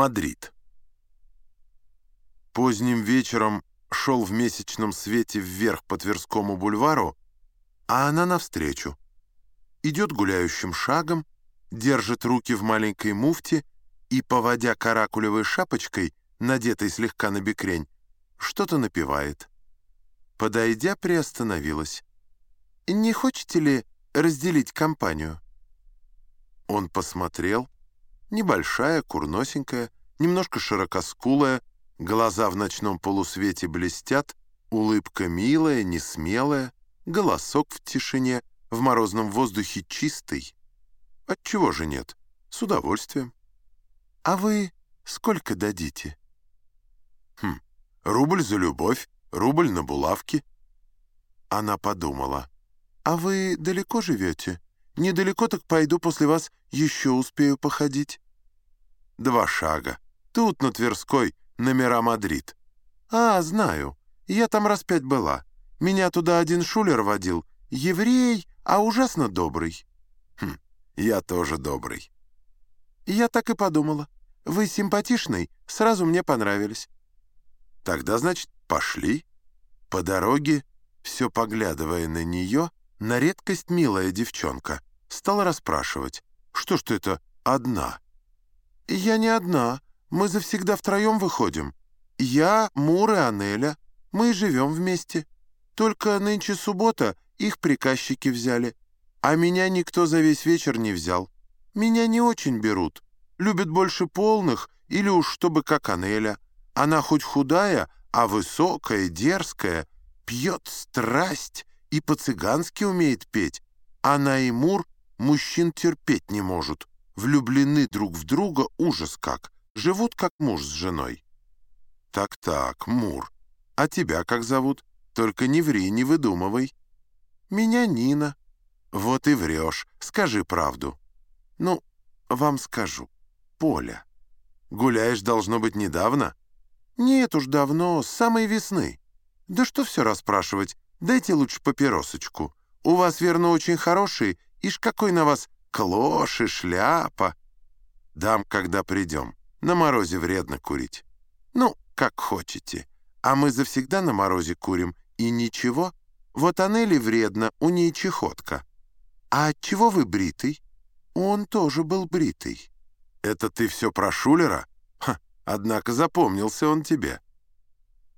Мадрид. Поздним вечером шел в месячном свете вверх по Тверскому бульвару, а она навстречу. Идет гуляющим шагом, держит руки в маленькой муфте и, поводя каракулевой шапочкой, надетой слегка на бекрень, что-то напевает. Подойдя, приостановилась. «Не хочете ли разделить компанию?» Он посмотрел. Небольшая, курносенькая, немножко широкоскулая, глаза в ночном полусвете блестят, улыбка милая, несмелая, голосок в тишине, в морозном воздухе чистый. Отчего же нет? С удовольствием. «А вы сколько дадите?» «Хм, рубль за любовь, рубль на булавки». Она подумала. «А вы далеко живете? Недалеко, так пойду после вас еще успею походить». «Два шага. Тут, на Тверской, номера Мадрид». «А, знаю. Я там раз пять была. Меня туда один шулер водил. Еврей, а ужасно добрый». «Хм, я тоже добрый». «Я так и подумала. Вы симпатичный, сразу мне понравились». «Тогда, значит, пошли». По дороге, все поглядывая на нее, на редкость милая девчонка, стала расспрашивать, что ж ты это одна? «Я не одна. Мы завсегда втроем выходим. Я, Мур и Анеля. Мы живем вместе. Только нынче суббота, их приказчики взяли. А меня никто за весь вечер не взял. Меня не очень берут. Любят больше полных или уж чтобы как Анеля. Она хоть худая, а высокая, дерзкая, пьет страсть и по-цыгански умеет петь. Она и Мур мужчин терпеть не может. Влюблены друг в друга ужас как. Живут как муж с женой. Так-так, Мур. А тебя как зовут? Только не ври, не выдумывай. Меня Нина. Вот и врешь. Скажи правду. Ну, вам скажу. Поля. Гуляешь, должно быть, недавно? Нет уж давно, с самой весны. Да что все расспрашивать? Дайте лучше папиросочку. У вас, верно, очень хороший, ишь какой на вас клош и шляпа. Дам, когда придем. На морозе вредно курить. Ну, как хотите. А мы завсегда на морозе курим, и ничего. Вот Анели вредно, у ней чехотка. А чего вы бритый? Он тоже был бритый. Это ты все про Шулера? Ха, однако запомнился он тебе.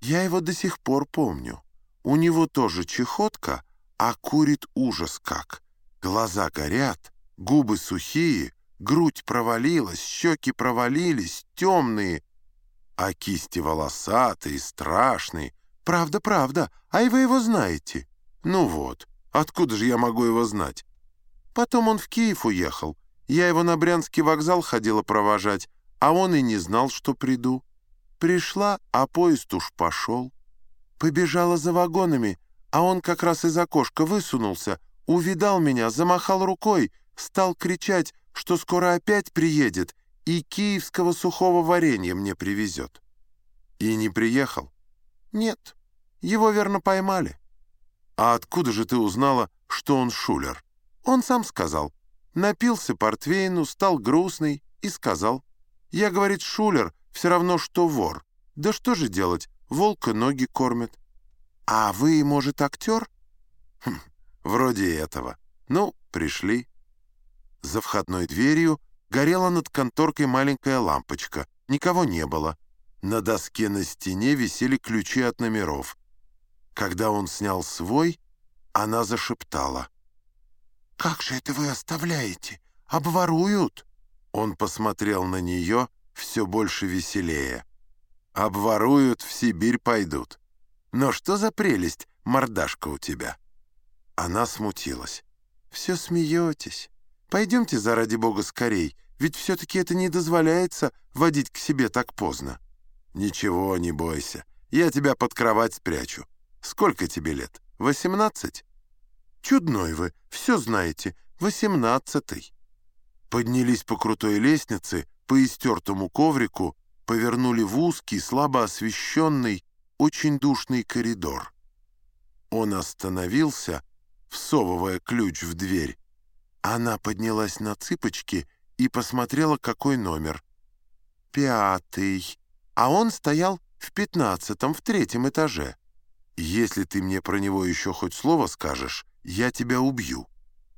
Я его до сих пор помню. У него тоже чехотка, а курит ужас как. Глаза горят, губы сухие, грудь провалилась, щеки провалились, темные, а кисти волосатые, страшные. Правда, правда, а и вы его знаете. Ну вот, откуда же я могу его знать? Потом он в Киев уехал. Я его на Брянский вокзал ходила провожать, а он и не знал, что приду. Пришла, а поезд уж пошел. Побежала за вагонами, а он как раз из окошка высунулся, увидал меня, замахал рукой, стал кричать, что скоро опять приедет и киевского сухого варенья мне привезет. И не приехал? Нет, его верно поймали. А откуда же ты узнала, что он шулер? Он сам сказал. Напился портвейну, стал грустный и сказал. Я, говорит, шулер, все равно, что вор. Да что же делать, волка ноги кормят. А вы, может, актер? Хм, вроде этого. Ну, пришли. За входной дверью горела над конторкой маленькая лампочка. Никого не было. На доске на стене висели ключи от номеров. Когда он снял свой, она зашептала. «Как же это вы оставляете? Обворуют!» Он посмотрел на нее все больше веселее. «Обворуют, в Сибирь пойдут. Но что за прелесть, мордашка у тебя?» Она смутилась. «Все смеетесь. Пойдемте, заради бога, скорей, ведь все-таки это не дозволяется водить к себе так поздно». «Ничего, не бойся. Я тебя под кровать спрячу. Сколько тебе лет? Восемнадцать?» «Чудной вы, все знаете. Восемнадцатый». Поднялись по крутой лестнице, по истертому коврику, повернули в узкий, слабо освещенный, очень душный коридор. Он остановился, всовывая ключ в дверь. Она поднялась на цыпочки и посмотрела, какой номер. пятый, а он стоял в пятнадцатом, в третьем этаже. Если ты мне про него еще хоть слово скажешь, я тебя убью».